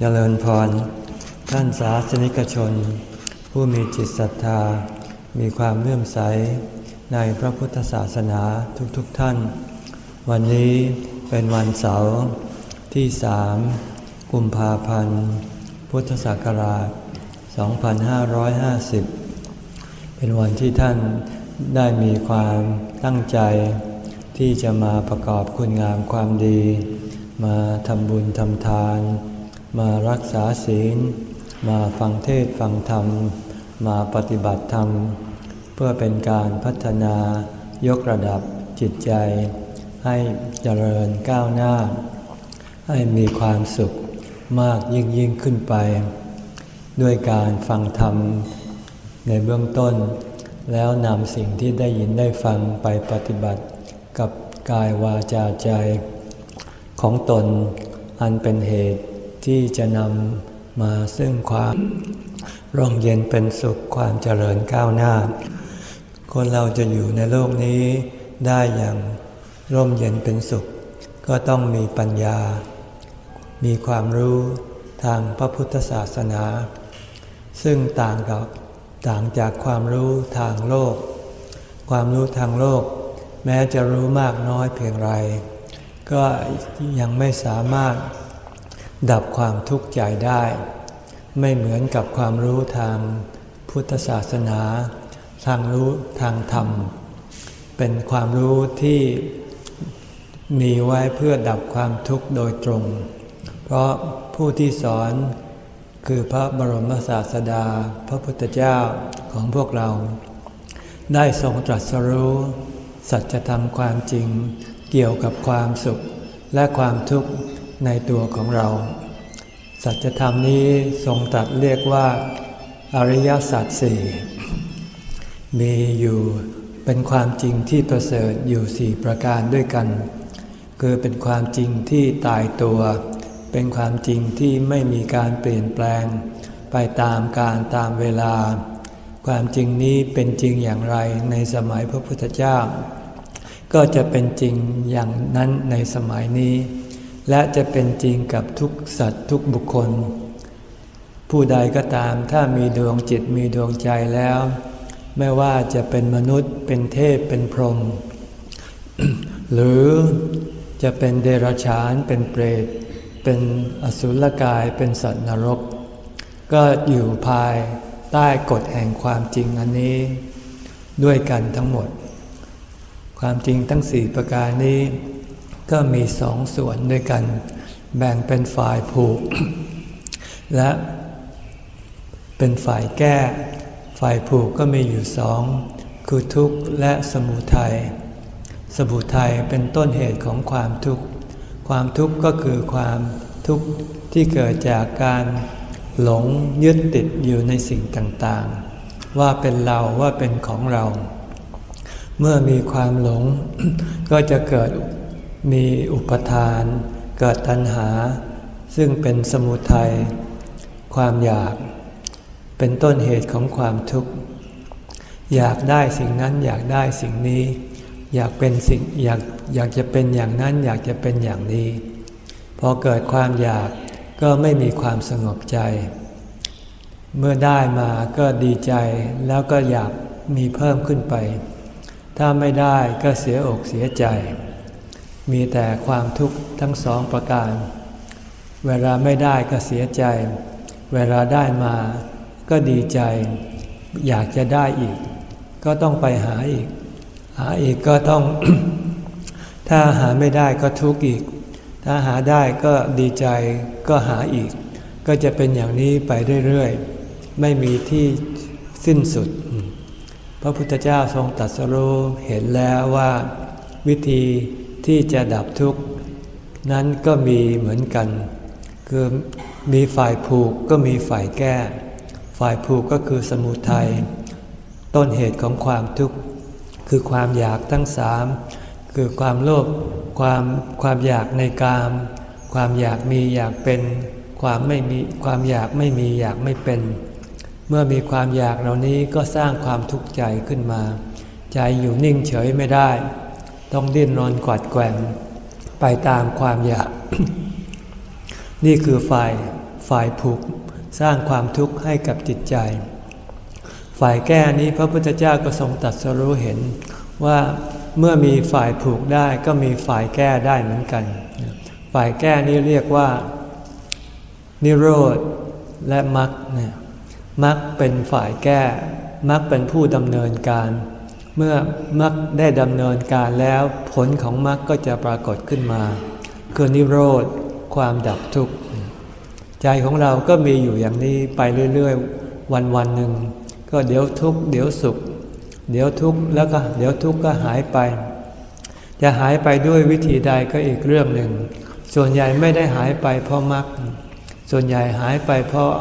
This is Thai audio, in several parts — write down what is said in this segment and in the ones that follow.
เจริญพร ท่านสาสนิกชน ผู้มีจิตศรัทธา มีความเลื่อมใสในพระพุทธศาสนาทุกๆทท่าน วันนี้เป็นวันเสาร์ที่สามกุมภาพันธ์ พุทธศักราช 2550 เป็นวันที่ท่านได้มีความตั้งใจ ที่จะมาประกอบคุณงามความดี มาทำบุญทำทาน มารักษาศีล มาฟังเทศฟังธรรม มาปฏิบัติธรรม เพื่อเป็นการพัฒนายกระดับจิตใจ ให้เจริญก้าวหน้า ให้มีความสุขมากยิ่งยิ่งขึ้นไป ด้วยการฟังธรรมในเบื้องต้น แล้วนำสิ่งที่ได้ยินได้ฟังไปปฏิบัติกับกายวาจาใจ ของตนอันเป็นเหตุ ที่จะนำมาซึ่งความร่มเย็นเป็นสุขความเจริญก้าวหน้า คนเราจะอยู่ในโลกนี้ได้อย่างร่มเย็นเป็นสุข ก็ต้องมีปัญญา มีความรู้ทางพระพุทธศาสนา ซึ่งต่างกับต่างจากความรู้ทางโลก ความรู้ทางโลก แม้จะรู้มากน้อยเพียงไร ก็ยังไม่สามารถ ดับความทุกข์ใจได้ ไม่เหมือนกับความรู้ทางพุทธศาสนา ทางรู้ทางธรรม เป็นความรู้ที่มีไว้เพื่อดับความทุกข์โดยตรง เพราะผู้ที่สอนคือพระบรมศาสดา พระพุทธเจ้าของพวกเรา ได้ทรงตรัสรู้ สัจธรรมความจริง เกี่ยวกับความสุขและความทุกข์ ในตัวของเรา สัจธรรมนี้ทรงตัดเรียกว่า อริยสัจสี่มีอยู่เป็นความจริงที่ประเสริฐอยู่สี่ประการด้วยกัน คือเป็นความจริงที่ตายตัว เป็นความจริงที่ไม่มีการเปลี่ยนแปลง ไปตามการตามเวลา ความจริงนี้เป็นจริงอย่างไรในสมัยพระพุทธเจ้า ก็จะเป็นจริงอย่างนั้นในสมัยนี้ และจะเป็นจริงกับทุกสัตว์ทุกบุคคล ผู้ใดก็ตามถ้ามีดวงจิตมีดวงใจแล้ว ไม่ว่าจะเป็นมนุษย์เป็นเทพเป็นพรหมหรือจะเป็นเดรัจฉานเป็นเปรต เป็นอสุรกายเป็นสัตว์นรก ก็อยู่ภายใต้กฎแห่งความจริงอันนี้ ด้วยกันทั้งหมด ความจริงทั้งสี่ประการนี้ ก็มีสองส่วนด้วยกัน แบ่งเป็นฝ่ายผูก และเป็นฝ่ายแก้ ฝ่ายผูกก็มีอยู่สองคือทุกข์และสมุทัยสมุทัยเป็นต้นเหตุของความทุกข์ความทุกข์ก็คือความทุกข์ที่เกิดจากการหลงยึดติดอยู่ในสิ่งต่างๆ ว่าเป็นเราว่าเป็นของเรา เมื่อมีความหลงก็จะเกิด มีอุปทาน เกิดตัณหา ซึ่งเป็นสมุทัยความอยาก เป็นต้นเหตุของความทุกข์ อยากได้สิ่งนั้นอยากได้สิ่งนี้ อยากเป็นสิ่งอยากอยากจะเป็นอย่างนั้นอยากจะเป็นอย่างนี้ พอเกิดความอยากก็ไม่มีความสงบใจ เมื่อได้มาก็ดีใจแล้วก็อยากมีเพิ่มขึ้นไป ถ้าไม่ได้ก็เสียอกเสียใจ มีแต่ความทุกข์ทั้งสองประการ เวลาไม่ได้ก็เสียใจ เวลาได้มาก็ดีใจ อยากจะได้อีก ก็ต้องไปหาอีก หาอีกก็ต้อง ถ้าหาไม่ได้ก็ทุกข์อีก ถ้าหาได้ก็ดีใจก็หาอีก ก็จะเป็นอย่างนี้ไปเรื่อยๆ ไม่มีที่สิ้นสุด พระพุทธเจ้าทรงตรัสรู้เห็นแล้วว่าวิธี ที่จะดับทุกข์ นั้นก็มีเหมือนกัน คือมีฝ่ายผูกก็มีฝ่ายแก้ ฝ่ายผูกก็คือสมุทัยต้นเหตุของความทุกข์ คือความอยากทั้งสามคือความโลภความความอยากในกาม ความอยากมีอยากเป็น ความไม่มีความอยากไม่มีอยากไม่เป็น เมื่อมีความอยากเหล่านี้ก็สร้างความทุกข์ใจขึ้นมา ใจอยู่นิ่งเฉยไม่ได้ ต้องดิ้นรนกวัดแกงไปตามความอยาก นี่คือฝ่ายฝ่ายผูกสร้างความทุกข์ให้กับจิตใจ ฝ่ายแก้นี้พระพุทธเจ้าก็ทรงตัดสรู้เห็นว่าเมื่อมีฝ่ายผูกได้ก็มีฝ่ายแก้ได้เหมือนกัน ฝ่ายแก้นี้เรียกว่า นิโรธและมรรคเนี่ยมรรคเป็นฝ่ายแก้มรรคเป็นผู้ดำเนินการ เมื่อมรรคได้ดำเนินการแล้วผลของมรรคก็จะปรากฏขึ้นมา คือนิโรธความดับทุกข์ใจของเราก็มีอยู่อย่างนี้ไปเรื่อยๆ วันวันหนึ่งก็เดี๋ยวทุกข์เดี๋ยวสุข เดี๋ยวทุกข์แล้วก็เดี๋ยวทุกข์ก็หายไป จะหายไปด้วยวิธีใดก็อีกเรื่องหนึ่ง ส่วนใหญ่ไม่ได้หายไปเพราะมรรคส่วนใหญ่หายไปเพราะ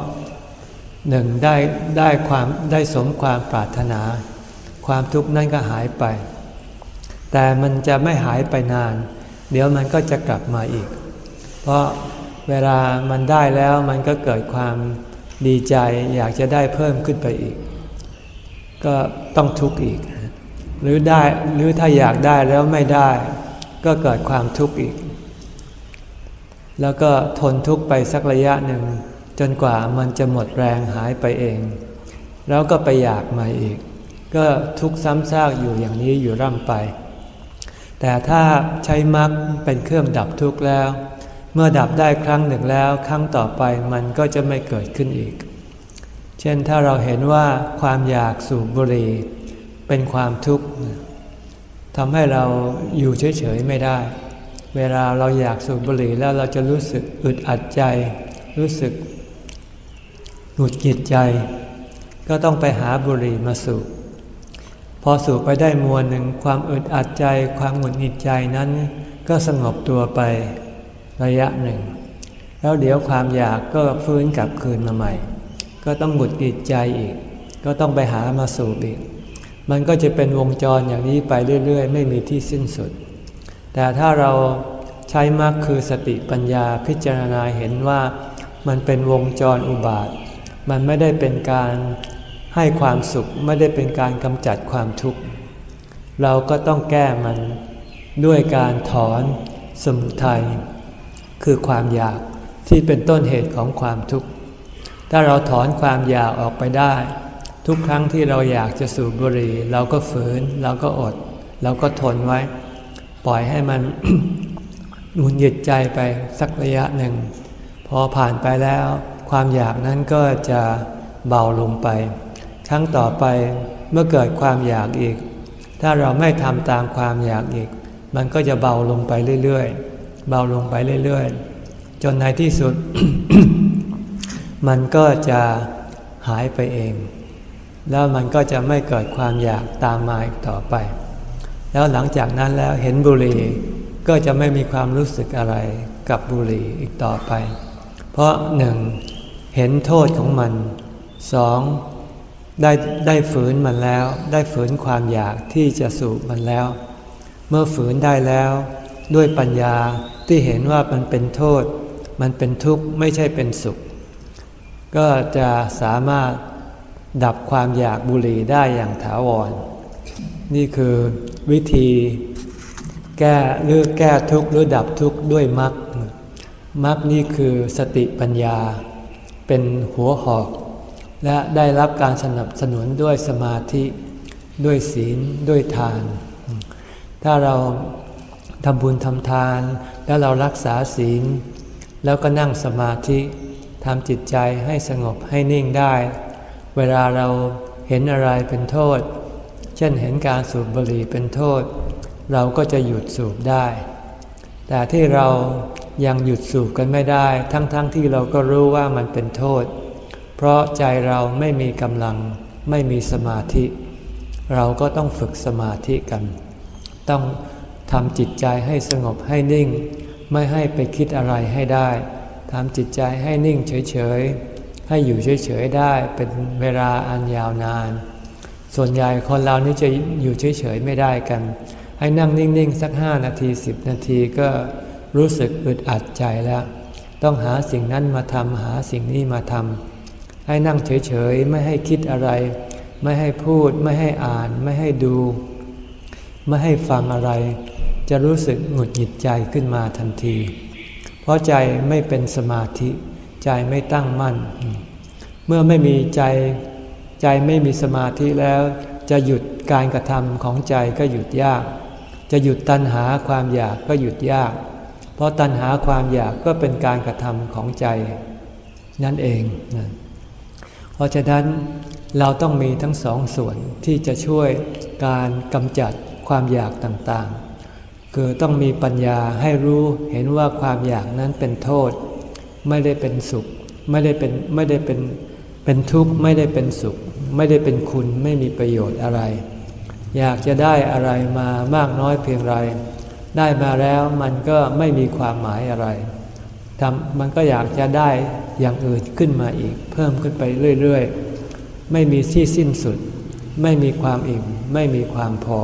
หนึ่งได้ได้ความได้สมความปรารถนา ความทุกข์นั้นก็หายไป แต่มันจะไม่หายไปนาน เดี๋ยวมันก็จะกลับมาอีก เพราะเวลามันได้แล้วมันก็เกิดความดีใจอยากจะได้เพิ่มขึ้นไปอีก ก็ต้องทุกข์อีก หรือได้หรือถ้าอยากได้แล้วไม่ได้ ก็เกิดความทุกข์อีก แล้วก็ทนทุกข์ไปสักระยะหนึ่ง จนกว่ามันจะหมดแรงหายไปเอง แล้วก็ไปอยากใหม่อีก ก็ทุกซ้ำซากอยู่อย่างนี้อยู่ร่ำไป แต่ถ้าใช้มรรคเป็นเครื่องดับทุกข์แล้ว เมื่อดับได้ครั้งหนึ่งแล้ว ครั้งต่อไปมันก็จะไม่เกิดขึ้นอีก เช่นถ้าเราเห็นว่าความอยากสูบบุหรี่เป็นความทุกข์ทำให้เราอยู่เฉยๆไม่ได้ เวลาเราอยากสูบบุหรี่แล้วเราจะรู้สึกอึดอัดใจ รู้สึกหงุดหงิดใจ ก็ต้องไปหาบุหรี่มาสูบ พอสูบไปได้มวลหนึ่งความอึดอัดใจความหงุดหงิดใจนั้น ก็สงบตัวไประยะหนึ่ง แล้วเดี๋ยวความอยากก็ฟื้นกลับคืนมาใหม่ ก็ต้องหงุดหงิดใจอีก ก็ต้องไปหามาสูบอีก มันก็จะเป็นวงจรอย่างนี้ไปเรื่อย ๆ ไม่มีที่สิ้นสุด แต่ถ้าเราใช้มากคือสติปัญญาพิจารณาเห็นว่ามันเป็นวงจรอุบาท มันไม่ได้เป็นการ ให้ความสุขไม่ได้เป็นการกำจัดความทุกข์ เราก็ต้องแก้มันด้วยการถอนสมุทัยคือความอยากที่เป็นต้นเหตุของความทุกข์ ถ้าเราถอนความอยากออกไปได้ ทุกครั้งที่เราอยากจะสูบบุหรี่เราก็ฝืนเราก็อด เราก็ทนไว้ ปล่อยให้มันหุนหยิดใจไปสักระยะหนึ่ง พอผ่านไปแล้ว ความอยากนั้นก็จะเบาลงไป รั้งต่อไปเมื่อเกิดความอยากอีก ถ้าเราไม่ทำตามความอยากอีก มันก็จะเบาลงไปเรื่อยๆ เบาลงไปเรื่อยๆ จนในที่สุด มันก็จะหายไปเอง แล้วมันก็จะไม่เกิดความอยากตามมาอีกต่อไป แล้วหลังจากนั้นแล้วเห็นบุหรี่ก็จะไม่มีความรู้สึกอะไรกับบุหรี่อีกต่อไป เพราะหนึ่งเห็นโทษของมันสอง ได้ได้ฝืนมันแล้ว ได้ฝืนความอยากที่จะสูบมันแล้ว เมื่อฝืนได้แล้ว ด้วยปัญญาที่เห็นว่ามันเป็นโทษ มันเป็นทุกข์ไม่ใช่เป็นสุข ก็จะสามารถดับความอยากบุหรี่ได้อย่างถาวร นี่คือวิธีแก้หรือแก้ทุกข์หรือดับทุกข์ด้วยมรรคมรรคนี่คือสติปัญญา เป็นหัวหอก และได้รับการสนับสนุนด้วยสมาธิด้วยศีลด้วยทาน ถ้าเราทำบุญทำทาน แล้วเรารักษาศีล แล้วก็นั่งสมาธิทำจิตใจให้สงบให้นิ่งได้ เวลาเราเห็นอะไรเป็นโทษ เช่นเห็นการสูบบุหรี่เป็นโทษ เราก็จะหยุดสูบได้ แต่ที่เรายังหยุดสูบกันไม่ได้ ทั้งๆทที่เราก็รู้ว่ามันเป็นโทษ เพราะใจเราไม่มีกำลังไม่มีสมาธิ เราก็ต้องฝึกสมาธิกัน ต้องทำจิตใจให้สงบให้นิ่ง ไม่ให้ไปคิดอะไรให้ได้ทำจิตใจให้นิ่งเฉยๆ ให้อยู่เฉยๆ ได้เป็นเวลาอันยาวนาน ส่วนใหญ่คนเรานี่จะอยู่เฉยๆ ไม่ได้กัน ให้นั่งนิ่งๆ สักห้านาทีสิบนาทีก็รู้สึกอึดอัดใจแล้ว ต้องหาสิ่งนั้นมาทำหาสิ่งนี้มาทำ ให้นั่งเฉยๆ ไม่ให้คิดอะไร ไม่ให้พูด ไม่ให้อ่าน ไม่ให้ดู ไม่ให้ฟังอะไร จะรู้สึกหงุดหงิดใจขึ้นมาทันที เพราะใจไม่เป็นสมาธิ ใจไม่ตั้งมั่น เมื่อไม่มีใจ ใจไม่มีสมาธิแล้ว จะหยุดการกระทำของใจก็หยุดยาก จะหยุดตัณหาความอยากก็หยุดยาก เพราะตัณหาความอยากก็เป็นการกระทำของใจ นั่นเองนะ เพราะฉะนั้นเราต้องมีทั้งสองส่วนที่จะช่วยการกำจัดความอยากต่างๆ คือต้องมีปัญญาให้รู้เห็นว่าความอยากนั้นเป็นโทษ ไม่ได้เป็นสุข ไม่ได้เป็นไม่ได้เป็นเป็นทุกข์ไม่ได้เป็นสุข ไม่ได้เป็นคุณไม่มีประโยชน์อะไร อยากจะได้อะไรมามากน้อยเพียงไร ได้มาแล้วมันก็ไม่มีความหมายอะไรทำมันก็อยากจะได้ อย่างอื่นขึ้นมาอีก เพิ่มขึ้นไปเรื่อยๆ ไม่มีที่สิ้นสุด ไม่มีความอิ่ม ไม่มีความพอ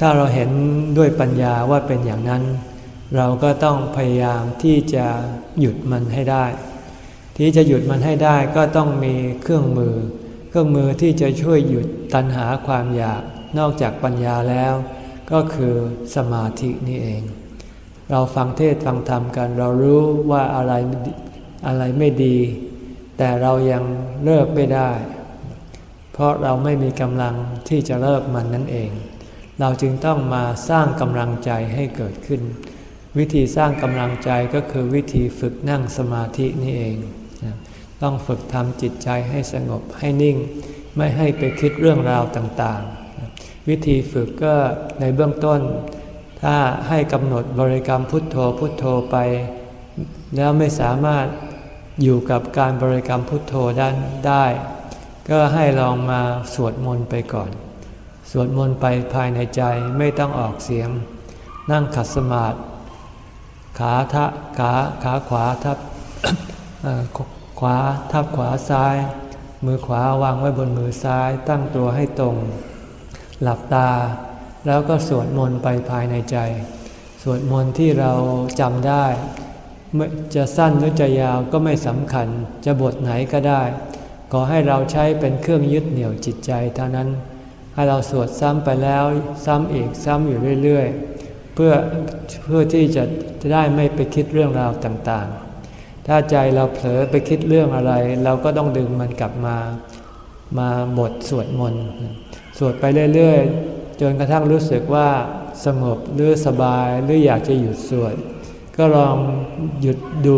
ถ้าเราเห็นด้วยปัญญาว่าเป็นอย่างนั้น เราก็ต้องพยายามที่จะหยุดมันให้ได้ ที่จะหยุดมันให้ได้ก็ต้องมีเครื่องมือ เครื่องมือที่จะช่วยหยุดตัณหาความอยากนอกจากปัญญาแล้ว ก็คือสมาธินี่เอง เราฟังเทศฟังธรรมกัน เรารู้ว่าอะไรอะไรไม่ดี แต่เรายังเลิกไม่ได้ เพราะเราไม่มีกำลังที่จะเลิกมันนั่นเอง เราจึงต้องมาสร้างกำลังใจให้เกิดขึ้น วิธีสร้างกำลังใจก็คือวิธีฝึกนั่งสมาธินี่เอง ต้องฝึกทำจิตใจให้สงบให้นิ่ง ไม่ให้ไปคิดเรื่องราวต่างๆ วิธีฝึกก็ในเบื้องต้น ถ้าให้กำหนดบริกรรมพุทโธพุทโธไป แล้วไม่สามารถอยู่กับการบริกรรมพุทโธด้านได้ ก็ให้ลองมาสวดมนต์ไปก่อน สวดมนต์ไปภายในใจไม่ต้องออกเสียง นั่งขัดสมาธิขาทะขาขาขวาทับขวาทับขวาซ้าย มือขวาวางไว้บนมือซ้าย ตั้งตัวให้ตรง หลับตา แล้วก็สวดมนต์ไปภายในใจ สวดมนต์ที่เราจำได้ จะสั้นหรือจะยาวก็ไม่สำคัญ จะบทไหนก็ได้ ขอให้เราใช้เป็นเครื่องยึดเหนี่ยวจิตใจเท่านั้น ให้เราสวดซ้ำไปแล้วซ้ำอีกซ้ำอยู่เรื่อยๆ เพื่อเพื่อที่จะจะได้ไม่ไปคิดเรื่องราวต่างๆ ถ้าใจเราเผลอไปคิดเรื่องอะไร เราก็ต้องดึงมันกลับมา มาบทสวดมนต์ สวดไปเรื่อยๆ จนกระทั่งรู้สึกว่าสงบหรือสบายหรืออยากจะหยุดสวดก็ลองหยุดดู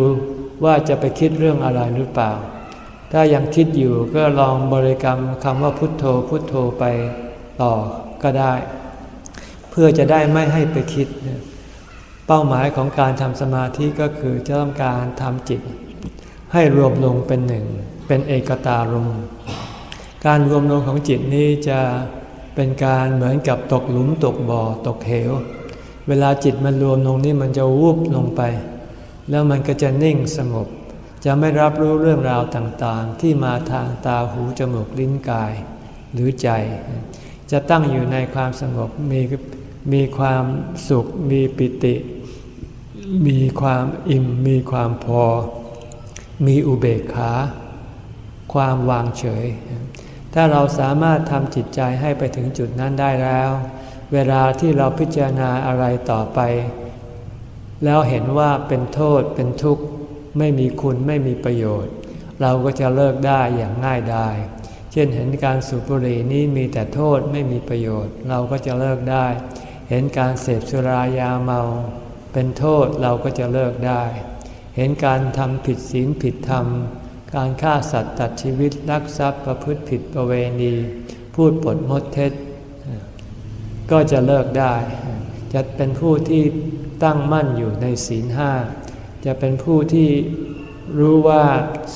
ว่าจะไปคิดเรื่องอะไรหรือเปล่า ถ้ายังคิดอยู่ก็ลองบริกรรมคำว่าพุทโธพุทโธไปต่อก็ได้ เพื่อจะได้ไม่ให้ไปคิด เป้าหมายของการทำสมาธิก็คือจะต้องการทำจิต ให้รวมลงเป็นหนึ่ง เป็นเอกตารมการรวมลงของจิตนี้จะ เป็นการเหมือนกับตกหลุมตกบ่อตกเหว เวลาจิตมันรวมลงนี่มันจะวูบลงไป แล้วมันก็จะนิ่งสงบ จะไม่รับรู้เรื่องราวต่างๆ ที่มาทางตาหูจมูกลิ้นกาย หรือใจ จะตั้งอยู่ในความสงบมีมีความสุข มีปิติ มีความอิ่ม มีความพอ มีอุเบกขา ความวางเฉย ถ้าเราสามารถทำจิตใจให้ไปถึงจุดนั้นได้แล้ว เวลาที่เราพิจารณาอะไรต่อไป แล้วเห็นว่าเป็นโทษเป็นทุกข์ ไม่มีคุณไม่มีประโยชน์ เราก็จะเลิกได้อย่างง่ายดายเช่นเห็นการสูบบุหรี่นี้มีแต่โทษไม่มีประโยชน์ เราก็จะเลิกได้ เห็นการเสพสุรายาเมา เป็นโทษเราก็จะเลิกได้ เห็นการทำผิดศีลผิดธรรม การฆ่าสัตว์ตัดชีวิตลักทรัพย์ประพฤติผิดประเวณี พูดปดมดเท็จ ก็จะเลิกได้ จะเป็นผู้ที่ตั้งมั่นอยู่ในศีลห้าจะเป็นผู้ที่รู้ว่า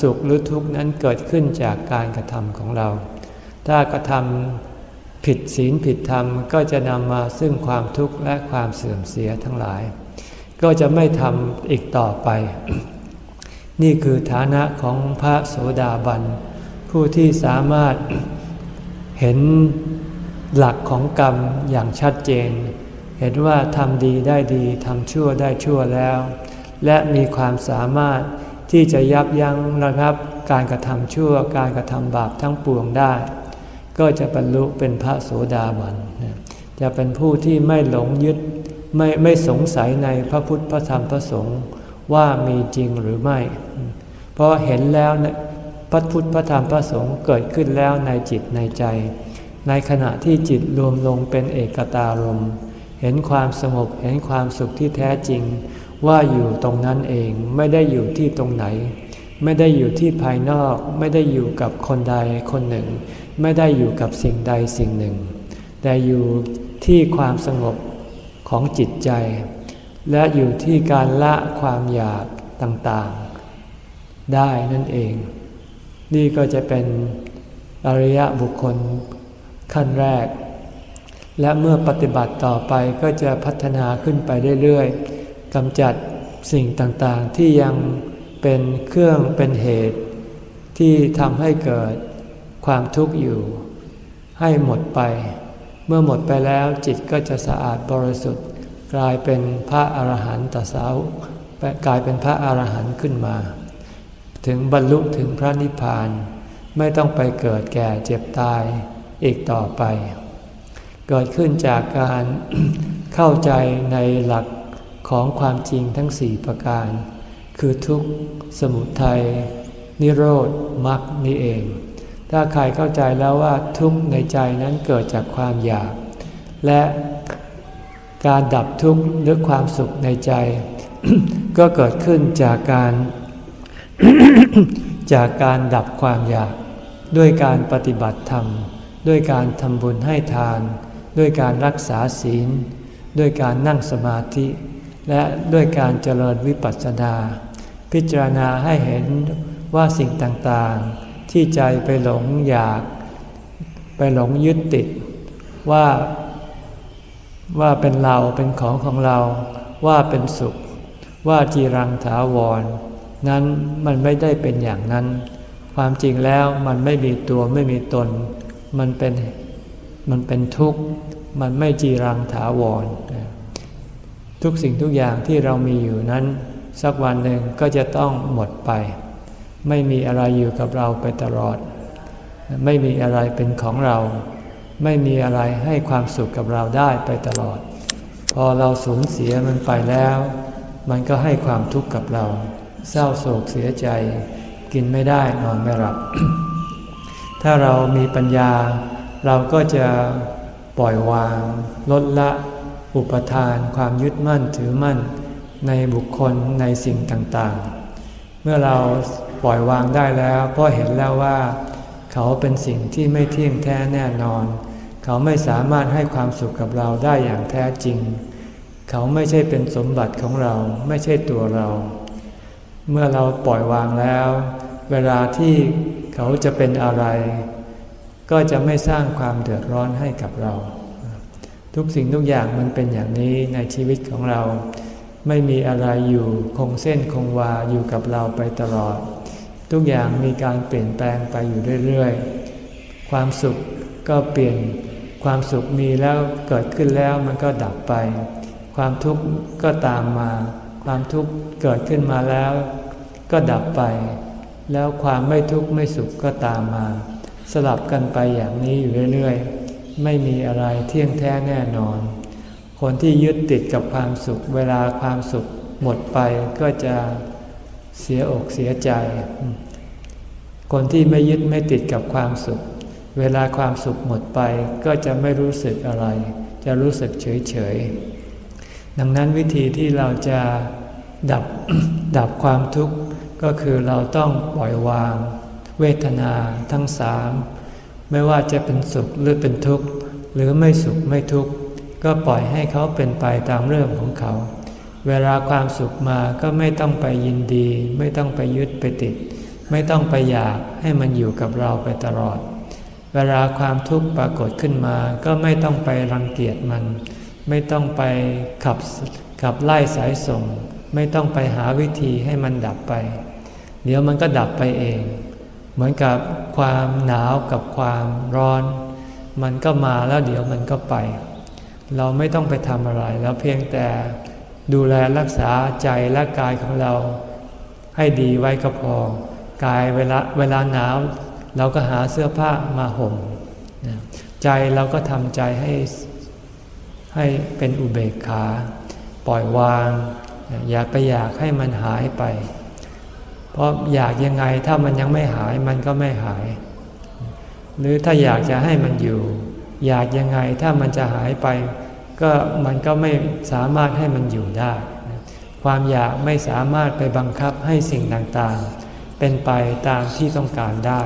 สุขหรือทุกข์นั้นเกิดขึ้นจากการกระทำของเรา ถ้ากระทำผิดศีลผิดธรรมก็จะนำมาซึ่งความทุกข์และความเสื่อมเสียทั้งหลาย ก็จะไม่ทำอีกต่อไป นี่คือฐานะของพระโสดาบัน ผู้ที่สามารถเห็นหลักของกรรมอย่างชัดเจน เห็นว่าทำดีได้ดีทำชั่วได้ชั่วแล้ว และมีความสามารถที่จะยับยั้งระงับการกระทำชั่วการกระทำบาปทั้งปวงได้ ก็จะบรรลุเป็นพระโสดาบันจะเป็นผู้ที่ไม่หลงยึดไม่ไม่สงสัยในพระพุทธพระธรรมพระสงฆ์ ว่ามีจริงหรือไม่ เพราะเห็นแล้วพระพุทธพระธรรมพระสงฆ์เกิดขึ้นแล้วในจิตในใจ ในขณะที่จิตรวมลงเป็นเอกตารมเห็นความสงบเห็นความสุขที่แท้จริง ว่าอยู่ตรงนั้นเองไม่ได้อยู่ที่ตรงไหน ไม่ได้อยู่ที่ภายนอก ไม่ได้อยู่กับคนใดคนหนึ่ง ไม่ได้อยู่กับสิ่งใดสิ่งหนึ่ง แต่อยู่ที่ความสงบของจิตใจ และอยู่ที่การละความอยากต่างๆ ได้นั่นเอง นี่ก็จะเป็นอริยบุคคลขั้นแรก และเมื่อปฏิบัติต่อไปก็จะพัฒนาขึ้นไปเรื่อยๆกำจัดสิ่งต่างๆที่ยังเป็นเครื่องเป็นเหตุ ที่ทำให้เกิดความทุกข์อยู่ ให้หมดไป เมื่อหมดไปแล้วจิตก็จะสะอาดบริสุทธิ์ กลายเป็นพระอรหันตสาวกลายเป็นพระอรหันต์ขึ้นมา ถึงบรรลุถึงพระนิพพาน ไม่ต้องไปเกิดแก่เจ็บตายอีกต่อไป เกิดขึ้นจากการเข้าใจในหลักของความจริงทั้งสี่ประการ คือทุกข์สมุทัยนิโรธมรรคนี่เอง ถ้าใครเข้าใจแล้วว่าทุกข์ในใจนั้นเกิดจากความอยาก และ การดับทุกข์หรือความสุขในใจ ก็เกิดขึ้นจากการ จากการดับความอยาก ด้วยการปฏิบัติธรรม ด้วยการทำบุญให้ทาน ด้วยการรักษาศีล ด้วยการนั่งสมาธิ และด้วยการเจริญวิปัสสนา พิจารณาให้เห็นว่าสิ่งต่างๆ ที่ใจไปหลงอยาก ไปหลงยึดติดว่า ว่าเป็นเราเป็นของของเรา ว่าเป็นสุข ว่าจีรังถาวร นั้นมันไม่ได้เป็นอย่างนั้น ความจริงแล้วมันไม่มีตัวไม่มีตน มันเป็นมันเป็นทุกข์ มันไม่จีรังถาวร ทุกสิ่งทุกอย่างที่เรามีอยู่นั้น สักวันหนึ่งก็จะต้องหมดไป ไม่มีอะไรอยู่กับเราไปตลอด ไม่มีอะไรเป็นของเรา ไม่มีอะไรให้ความสุขกับเราได้ไปตลอด พอเราสูญเสียมันไปแล้ว มันก็ให้ความทุกข์กับเรา เศร้าโศกเสียใจ กินไม่ได้นอนไม่หลับ ถ้าเรามีปัญญา เราก็จะปล่อยวาง ลดละ อุปทาน ความยึดมั่นถือมั่น ในบุคคลในสิ่งต่างๆ เมื่อเราปล่อยวางได้แล้วเพราะเห็นแล้วว่า เขาเป็นสิ่งที่ไม่เที่ยงแท้แน่นอน เขาไม่สามารถให้ความสุขกับเราได้อย่างแท้จริง เขาไม่ใช่เป็นสมบัติของเราไม่ใช่ตัวเรา เมื่อเราปล่อยวางแล้ว เวลาที่เขาจะเป็นอะไร ก็จะไม่สร้างความเดือดร้อนให้กับเรา ทุกสิ่งทุกอย่างมันเป็นอย่างนี้ในชีวิตของเรา ไม่มีอะไรอยู่คงเส้นคงวาอยู่กับเราไปตลอด ทุกอย่างมีการเปลี่ยนแปลงไปอยู่เรื่อยๆ ความสุขก็เปลี่ยน ความสุขมีแล้วเกิดขึ้นแล้วมันก็ดับไป ความทุกข์ก็ตามมา ความทุกข์เกิดขึ้นมาแล้ว ก็ดับไป แล้วความไม่ทุกข์ไม่สุขก็ตามมา สลับกันไปอย่างนี้อยู่เรื่อยๆ ไม่มีอะไรเที่ยงแท้แน่นอน คนที่ยึดติดกับความสุข เวลาความสุขหมดไปก็จะ เสียอกเสียใจ คนที่ไม่ยึดไม่ติดกับความสุข เวลาความสุขหมดไปก็จะไม่รู้สึกอะไร จะรู้สึกเฉยเฉยดังนั้นวิธีที่เราจะดับดับความทุกข์ก็คือเราต้องปล่อยวาง เวทนาทั้งสามไม่ว่าจะเป็นสุขหรือเป็นทุกข์ หรือไม่สุขไม่ทุกข์ ก็ปล่อยให้เขาเป็นไปตามเรื่องของเขา เวลาความสุขมาก็ไม่ต้องไปยินดี ไม่ต้องไปยึดไปติด ไม่ต้องไปอยากให้มันอยู่กับเราไปตลอด เวลาความทุกข์ปรากฏขึ้นมา ก็ไม่ต้องไปรังเกียจมัน ไม่ต้องไปขับขับไล่สายส่ง ไม่ต้องไปหาวิธีให้มันดับไป เดี๋ยวมันก็ดับไปเอง เหมือนกับความหนาวกับความร้อน มันก็มาแล้วเดี๋ยวมันก็ไป เราไม่ต้องไปทำอะไร แล้วเพียงแต่ ดูแลรักษาใจและกายของเรา ให้ดีไว้ก็พอ กายเวลาเวลาหนาวเราก็หาเสื้อผ้ามาห่ม ใจเราก็ทำใจให้ให้เป็นอุเบกขา ปล่อยวาง อย่าไปอยากให้มันหายไป เพราะอยากยังไงถ้ามันยังไม่หายมันก็ไม่หาย หรือถ้าอยากจะให้มันอยู่ อยากยังไงถ้ามันจะหายไป ก็มันก็ไม่สามารถให้มันอยู่ได้ ความอยากไม่สามารถไปบังคับให้สิ่งต่างๆ เป็นไปตามที่ต้องการได้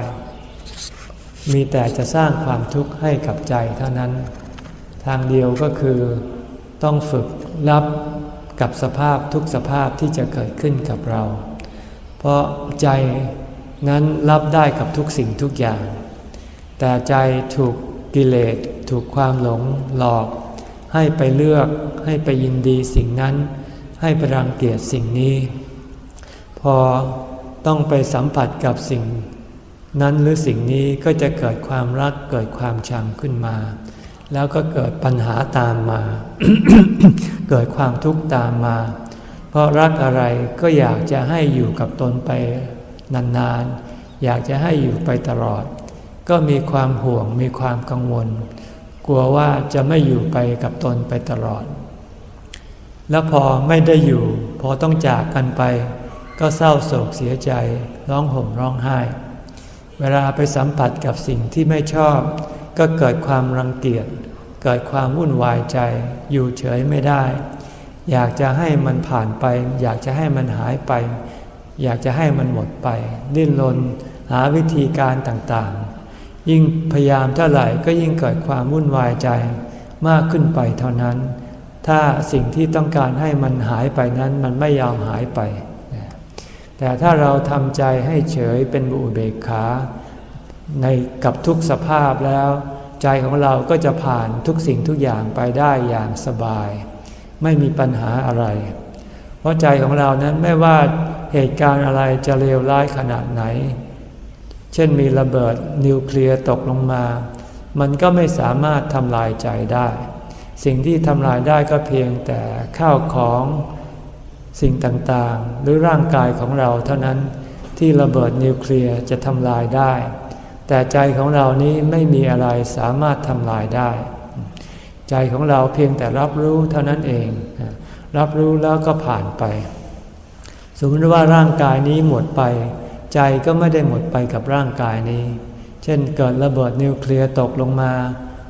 มีแต่จะสร้างความทุกข์ให้กับใจเท่านั้น ทางเดียวก็คือต้องฝึกรับกับสภาพทุกสภาพที่จะเกิดขึ้นกับเรา เพราะใจนั้นรับได้กับทุกสิ่งทุกอย่าง แต่ใจถูกกิเลสถูกความหลงหลอก ให้ไปเลือกให้ไปยินดีสิ่งนั้น ให้ไปรังเกียจสิ่งนี้ พอต้องไปสัมผัสกับสิ่ง นั้นหรือสิ่งนี้ก็จะเกิดความรักเกิดความชังขึ้นมา แล้วก็เกิดปัญหาตามมา เกิดความทุกข์ตามมา เพราะรักอะไรก็อยากจะให้อยู่กับตนไปนานๆ อยากจะให้อยู่ไปตลอด ก็มีความห่วงมีความกังวล กลัวว่าจะไม่อยู่ไปกับตนไปตลอด แล้วพอไม่ได้อยู่ พอต้องจากกันไป ก็เศร้าโศกเสียใจ ร้องห่มร้องไห้ เวลาไปสัมผัสกับสิ่งที่ไม่ชอบ ก็เกิดความรังเกียจ เกิดความวุ่นวายใจ อยู่เฉยไม่ได้ อยากจะให้มันผ่านไป อยากจะให้มันหายไป อยากจะให้มันหมดไป ดิ้นรนหาวิธีการต่างๆ ยิ่งพยายามเท่าไหร่ก็ยิ่งเกิดความวุ่นวายใจมากขึ้นไปเท่านั้น ถ้าสิ่งที่ต้องการให้มันหายไปนั้นมันไม่ยอมหายไป แต่ถ้าเราทำใจให้เฉยเป็นบุเบกขาในกับทุกสภาพแล้ว ใจของเราก็จะผ่านทุกสิ่งทุกอย่างไปได้อย่างสบาย ไม่มีปัญหาอะไร เพราะใจของเรานั้นไม่ว่าเหตุการณ์อะไรจะเลวร้ายขนาดไหน เช่นมีระเบิดนิวเคลียร์ตกลงมา มันก็ไม่สามารถทำลายใจได้ สิ่งที่ทำลายได้ก็เพียงแต่ข้าวของสิ่งต่างๆ หรือร่างกายของเราเท่านั้นที่ระเบิดนิวเคลียร์จะทำลายได้ แต่ใจของเรานี้ไม่มีอะไรสามารถทำลายได้ ใจของเราเพียงแต่รับรู้เท่านั้นเอง รับรู้แล้วก็ผ่านไป สมมติว่าร่างกายนี้หมดไป ใจก็ไม่ได้หมดไปกับร่างกายนี้ เช่นเกิดระเบิดนิวเคลียร์ตกลงมา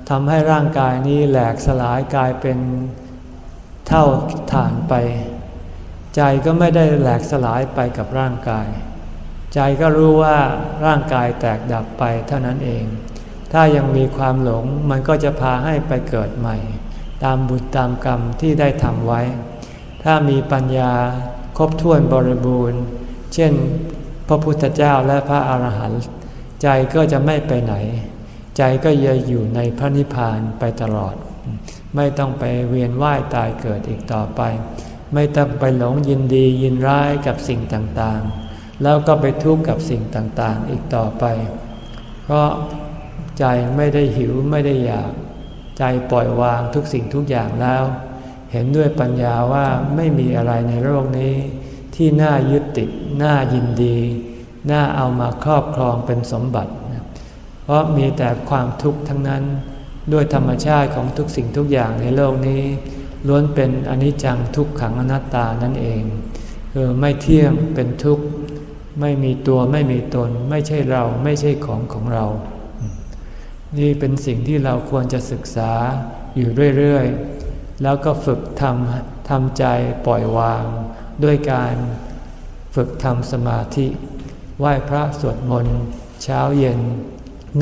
ทำให้ร่างกายนี้แหลกสลายกลายเป็นเท่าฐานไป ใจก็ไม่ได้แหลกสลายไปกับร่างกาย ใจก็รู้ว่าร่างกายแตกดับไปเท่านั้นเอง ถ้ายังมีความหลงมันก็จะพาให้ไปเกิดใหม่ ตามบุญตามกรรมที่ได้ทำไว้ ถ้ามีปัญญาครบถ้วนบริบูรณ์ เช่น พระพุทธเจ้าและพระอาหารหันต์ใจก็จะไม่ไปไหน ใจก็จะอยู่ในพระนิพพานไปตลอด ไม่ต้องไปเวียนว่ายตายเกิดอีกต่อไป ไม่ต้องไปหลงยินดียินร้ายกับสิ่งต่างๆ แล้วก็ไปทุกข์กับสิ่งต่างๆ อีกต่อไป เพราะใจไม่ได้หิวไม่ได้อยาก ใจปล่อยวางทุกสิ่งทุกอย่างแล้ว เห็นด้วยปัญญาว่าไม่มีอะไรในโลกนี้ที่น่ายึดติด น่ายินดี น่าเอามาครอบครองเป็นสมบัติ เพราะมีแต่ความทุกข์ทั้งนั้น ด้วยธรรมชาติของทุกสิ่งทุกอย่างในโลกนี้ ล้วนเป็นอนิจจังทุกขังอนัตตานั่นเอง คือไม่เที่ยงเป็นทุกข์ ไม่มีตัวไม่มีตน ไม่ใช่เราไม่ใช่ของของเรา นี่เป็นสิ่งที่เราควรจะศึกษาอยู่เรื่อย ๆ แล้วก็ฝึกทำทำใจปล่อยวางด้วยการ ฝึกทำสมาธิ ไหว้พระสวดมนต์เช้าเย็น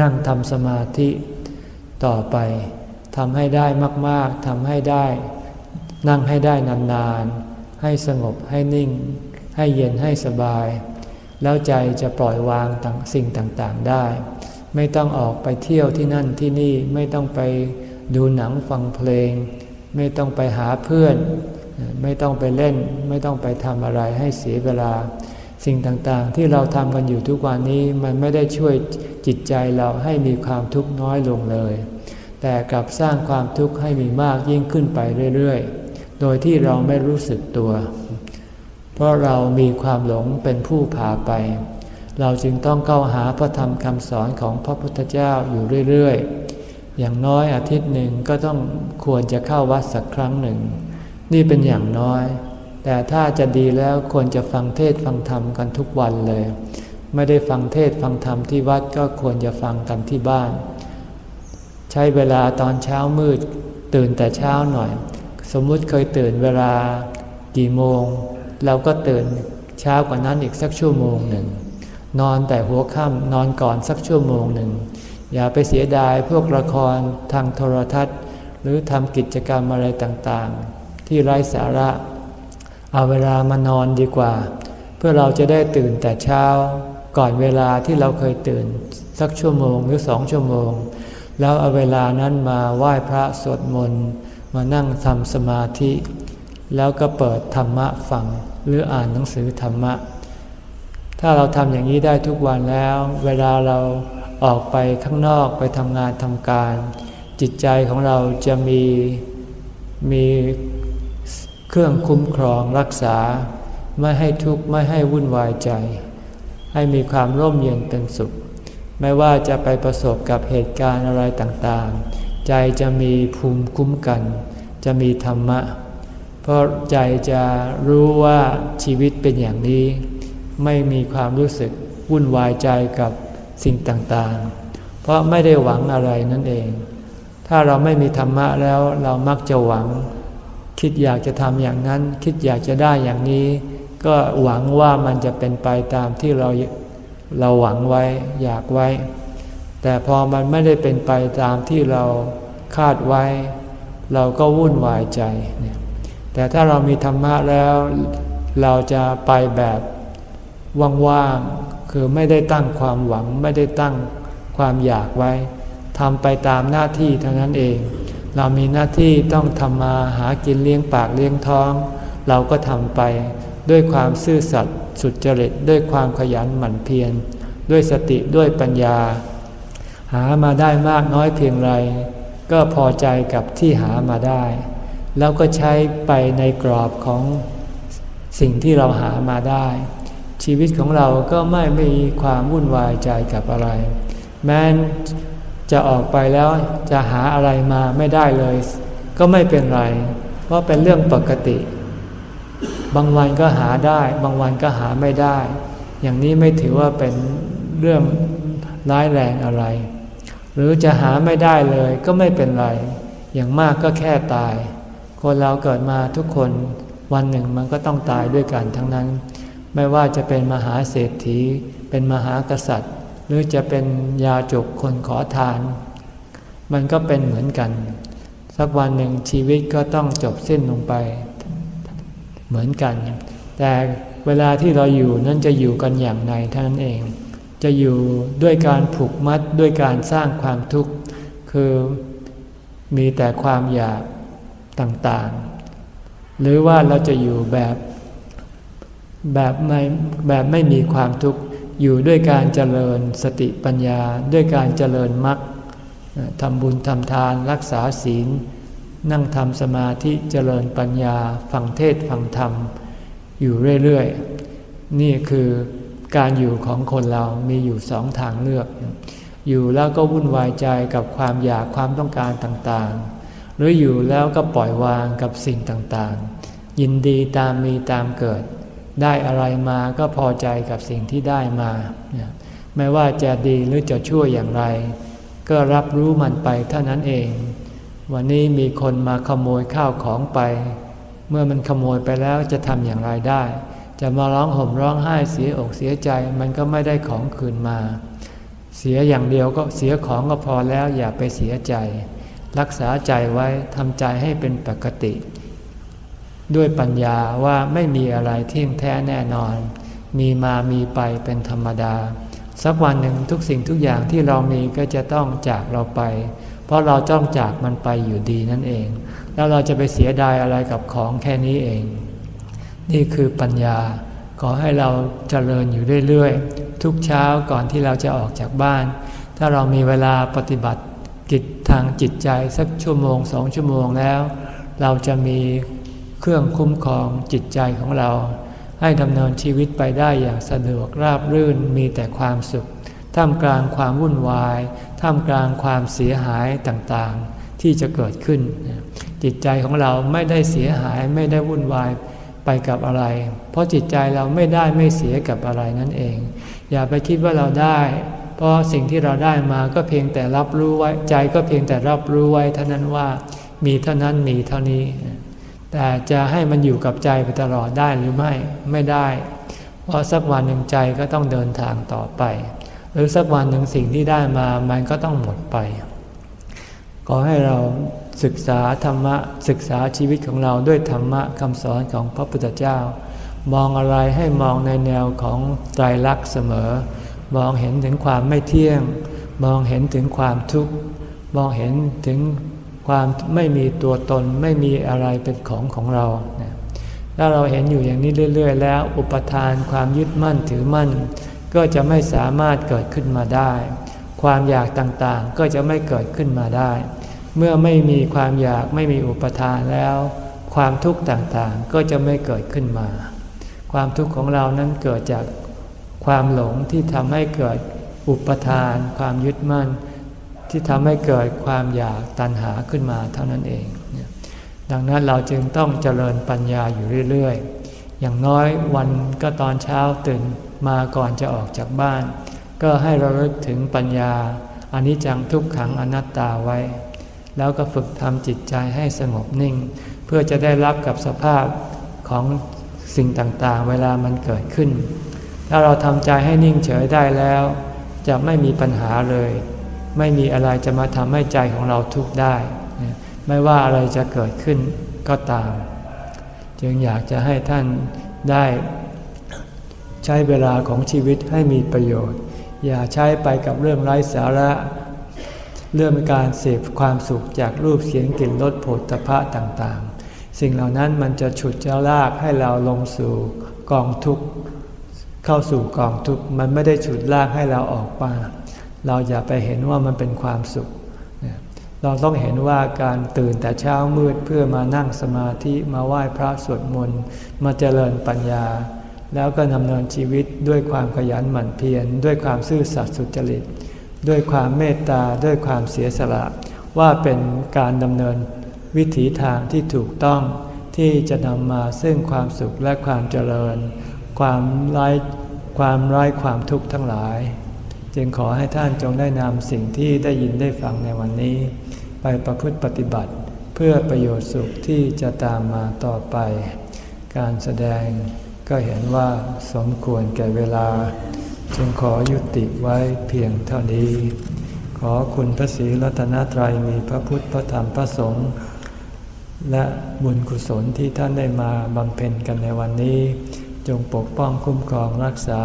นั่งทำสมาธิ ต่อไปทำให้ได้มาก ๆทำให้ได้ นั่งให้ได้นานๆ ให้สงบให้นิ่ง ให้เย็นให้สบาย แล้วใจจะปล่อยวางสิ่งต่างๆได้ ไม่ต้องออกไปเที่ยวที่นั่นที่นี่ไม่ต้องไปดูหนังฟังเพลง ไม่ต้องไปหาเพื่อน ไม่ต้องไปเล่น ไม่ต้องไปทำอะไรให้เสียเวลา สิ่งต่างๆ ที่เราทำกันอยู่ทุกวันนี้มันไม่ได้ช่วยจิตใจเราให้มีความทุกข์น้อยลงเลย แต่กลับสร้างความทุกข์ให้มีมากยิ่งขึ้นไปเรื่อยๆ โดยที่เราไม่รู้สึกตัว เพราะเรามีความหลงเป็นผู้พาไป เราจึงต้องเข้าหาพระธรรมคำสอนของพระพุทธเจ้าอยู่เรื่อยๆ อย่างน้อยอาทิตย์หนึ่งก็ต้องควรจะเข้าวัดสักครั้งหนึ่ง นี่เป็นอย่างน้อย แต่ถ้าจะดีแล้วควรจะฟังเทศฟังธรรมกันทุกวันเลย ไม่ได้ฟังเทศฟังธรรมที่วัดก็ควรจะฟังกันที่บ้าน ใช้เวลาตอนเช้ามืดตื่นแต่เช้าหน่อย สมมุติเคยตื่นเวลากี่โมง เราก็ตื่นเช้ากว่านั้นอีกสักชั่วโมงหนึ่ง นอนแต่หัวค่ำนอนก่อนสักชั่วโมงหนึ่ง อย่าไปเสียดายพวกละครทางโทรทัศน์ หรือทำกิจกรรมอะไรต่างๆ ที่ไร้สาระ เอาเวลามานอนดีกว่า เพื่อเราจะได้ตื่นแต่เช้า ก่อนเวลาที่เราเคยตื่น สักชั่วโมงหรือสองชั่วโมง แล้วเอาเวลานั้นมาไหว้พระสวดมนต์มานั่งทำสมาธิ แล้วก็เปิดธรรมะฟังหรืออ่านหนังสือธรรมะ ถ้าเราทำอย่างนี้ได้ทุกวันแล้ว เวลาเราออกไปข้างนอกไปทำงานทำการ จิตใจของเราจะมีมี เครื่องคุ้มครองรักษา ไม่ให้ทุกข์ไม่ให้วุ่นวายใจ ให้มีความร่มเย็นเป็นสุข ไม่ว่าจะไปประสบกับเหตุการณ์อะไรต่างๆ ใจจะมีภูมิคุ้มกัน จะมีธรรมะ เพราะใจจะรู้ว่าชีวิตเป็นอย่างนี้ ไม่มีความรู้สึกวุ่นวายใจกับสิ่งต่างๆ เพราะไม่ได้หวังอะไรนั่นเอง ถ้าเราไม่มีธรรมะแล้วเรามักจะหวัง คิดอยากจะทำอย่างนั้น คิดอยากจะได้อย่างนี้ ก็หวังว่ามันจะเป็นไปตามที่เราเราหวังไว้อยากไว้ แต่พอมันไม่ได้เป็นไปตามที่เราคาดไว้ เราก็วุ่นวายใจเนี่ยแต่ถ้าเรามีธรรมะแล้ว เราจะไปแบบว่างๆคือไม่ได้ตั้งความหวังไม่ได้ตั้งความอยากไว้ทำไปตามหน้าที่เท่านั้นเอง เรามีหน้าที่ต้องทำมาหากินเลี้ยงปากเลี้ยงท้อง เราก็ทำไป ด้วยความซื่อสัตย์สุจริตด้วยความขยันหมั่นเพียรด้วยสติด้วยปัญญา หามาได้มากน้อยเพียงไร ก็พอใจกับที่หามาได้ แล้วก็ใช้ไปในกรอบของสิ่งที่เราหามาได้ ชีวิตของเราก็ไม่มีความวุ่นวายใจกับอะไร แม้ จะออกไปแล้วจะหาอะไรมาไม่ได้เลย ก็ไม่เป็นไร เพราะเป็นเรื่องปกติ บางวันก็หาได้ บางวันก็หาไม่ได้ อย่างนี้ไม่ถือว่าเป็นเรื่องร้ายแรงอะไร หรือจะหาไม่ได้เลยก็ไม่เป็นไร อย่างมากก็แค่ตาย คนเราเกิดมาทุกคนวันหนึ่งมันก็ต้องตายด้วยกันทั้งนั้น ไม่ว่าจะเป็นมหาเศรษฐี เป็นมหากษัตริย์ หรือจะเป็นยาจกคนขอทาน มันก็เป็นเหมือนกัน สักวันหนึ่งชีวิตก็ต้องจบสิ้นลงไป เหมือนกัน แต่เวลาที่เราอยู่นั้นจะอยู่กันอย่างไรเท่านั้นเอง จะอยู่ด้วยการผูกมัดด้วยการสร้างความทุกข์ คือมีแต่ความอยากต่างๆ หรือว่าเราจะอยู่แบบแบบไม่แบบไม่มีความทุกข์ อยู่ด้วยการเจริญสติปัญญาด้วยการเจริญมรรคทำบุญทำทานรักษาศีล นั่งทำสมาธิเจริญปัญญาฟังเทศฟังธรรม อยู่เรื่อยๆ นี่คือการอยู่ของคนเรามีอยู่สองทางเลือก อยู่แล้วก็วุ่นวายใจกับความอยากความต้องการต่างๆ หรืออยู่แล้วก็ปล่อยวางกับสิ่งต่างๆ ยินดีตามมีตามเกิด ได้อะไรมาก็พอใจกับสิ่งที่ได้มา ไม่ว่าจะดีหรือจะชั่วอย่างไร ก็รับรู้มันไปเท่านั้นเอง วันนี้มีคนมาขโมยข้าวของไป เมื่อมันขโมยไปแล้วจะทำอย่างไรได้ จะมาร้องห่มร้องไห้เสียอกเสียใจมันก็ไม่ได้ของคืนมา เสียอย่างเดียวก็เสียของก็พอแล้วอย่าไปเสียใจ รักษาใจไว้ทำใจให้เป็นปกติ ด้วยปัญญาว่าไม่มีอะไรเที่ยงแท้แน่นอน มีมามีไปเป็นธรรมดา สักวันหนึ่งทุกสิ่งทุกอย่างที่เรามีก็จะต้องจากเราไป เพราะเราจ้องจากมันไปอยู่ดีนั่นเอง แล้วเราจะไปเสียดายอะไรกับของแค่นี้เอง นี่คือปัญญา ขอให้เราเจริญอยู่เรื่อยๆ ทุกเช้าก่อนที่เราจะออกจากบ้าน ถ้าเรามีเวลาปฏิบัติกิจทางจิตใจสักชั่วโมงสองชั่วโมงแล้ว เราจะมี เครื่องคุ้มครองจิตใจของเรา ให้ดำเนินชีวิตไปได้อย่างสะดวกราบรื่นมีแต่ความสุข ท่ามกลางความวุ่นวาย ท่ามกลางความเสียหายต่างๆ ที่จะเกิดขึ้น จิตใจของเราไม่ได้เสียหายไม่ได้วุ่นวายไปกับอะไร เพราะจิตใจเราไม่ได้ไม่เสียกับอะไรนั่นเอง อย่าไปคิดว่าเราได้ เพราะสิ่งที่เราได้มาก็เพียงแต่รับรู้ไว้ ใจก็เพียงแต่รับรู้ไว้เท่านั้นว่า มีเท่านั้นมีเท่านี้ แต่จะให้มันอยู่กับใจไปตลอดได้หรือไม่ไม่ได้ เพราะสักวันหนึ่งใจก็ต้องเดินทางต่อไป หรือสักวันหนึ่งสิ่งที่ได้มามันก็ต้องหมดไป ขอให้เราศึกษาธรรมะศึกษาชีวิตของเราด้วยธรรมะคำสอนของพระพุทธเจ้า มองอะไรให้มองในแนวของไตรลักษณ์เสมอ มองเห็นถึงความไม่เที่ยง มองเห็นถึงความทุกข์ มองเห็นถึง ความไม่มีตัวตนไม่มีอะไรเป็นของของเรา ถ้าเราเห็นอยู่อย่างนี้เรื่อย ๆ แล้ว อุปทานความยึดมั่นถือมั่น ก็จะไม่สามารถเกิดขึ้นมาได้ ความอยากต่างๆก็จะไม่เกิดขึ้นมาได้ เมื่อไม่มีความอยากไม่มีอุปทานแล้ว ความทุกข์ต่างๆก็จะไม่เกิดขึ้นมา ความทุกข์ของเรานั้นเกิดจากความหลงที่ทำให้เกิดอุปทาน ความยึดมั่น ที่ทำให้เกิดความอยากตัณหาขึ้นมาเท่านั้นเอง ดังนั้นเราจึงต้องเจริญปัญญาอยู่เรื่อยๆ อย่างน้อยวันก็ตอนเช้าตื่นมาก่อนจะออกจากบ้าน ก็ให้เราลึกถึงปัญญาอนิจจังทุกขังอนัตตาไว้ แล้วก็ฝึกทำจิตใจให้สงบนิ่ง เพื่อจะได้รับกับสภาพของสิ่งต่างๆ เวลามันเกิดขึ้น ถ้าเราทำใจให้นิ่งเฉยได้แล้ว จะไม่มีปัญหาเลย ไม่มีอะไรจะมาทำให้ใจของเราทุกข์ได้ ไม่ว่าอะไรจะเกิดขึ้นก็ตาม จึงอยากจะให้ท่านได้ใช้เวลาของชีวิตให้มีประโยชน์ อย่าใช้ไปกับเรื่องไร้สาระเรื่องการเสพความสุขจากรูปเสียงกลิ่นรสผลตภะต่างๆ สิ่งเหล่านั้นมันจะฉุดจะลากให้เราลงสู่กองทุกข์ เข้าสู่กองทุกข์ มันไม่ได้ฉุดลากให้เราออกมา เราอย่าไปเห็นว่ามันเป็นความสุข เราต้องเห็นว่าการตื่นแต่เช้ามืดเพื่อมานั่งสมาธิมาไหว้พระสวดมนต์มาเจริญปัญญา แล้วก็ดำเนินชีวิตด้วยความขยันหมั่นเพียรด้วยความซื่อสัตย์สุจริต ด้วยความเมตตาด้วยความเสียสละ ว่าเป็นการดำเนินวิถีทางที่ถูกต้องที่จะนำมาซึ่งความสุขและความเจริญ ความไร้ความไร้ความทุกข์ทั้งหลาย จึงขอให้ท่านจงได้นำสิ่งที่ได้ยินได้ฟังในวันนี้ ไปประพฤติปฏิบัติ เพื่อประโยชน์สุขที่จะตามมาต่อไป การแสดงก็เห็นว่าสมควรแก่เวลา จึงขอยุติไว้เพียงเท่านี้ ขอคุณพระศรีรัตนตรัยมีพระพุทธพระธรรมพระสงฆ์และบุญกุศลที่ท่านได้มาบำเพ็ญกันในวันนี้ จงปกป้องคุ้มครองรักษา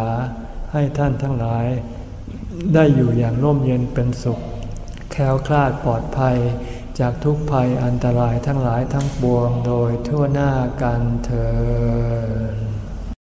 ให้ท่านทั้งหลาย ได้อยู่อย่างร่มเย็นเป็นสุข แคล้วคลาดปลอดภัย จากทุกภัยอันตรายทั้งหลายทั้งปวงโดยทั่วหน้ากันเธอ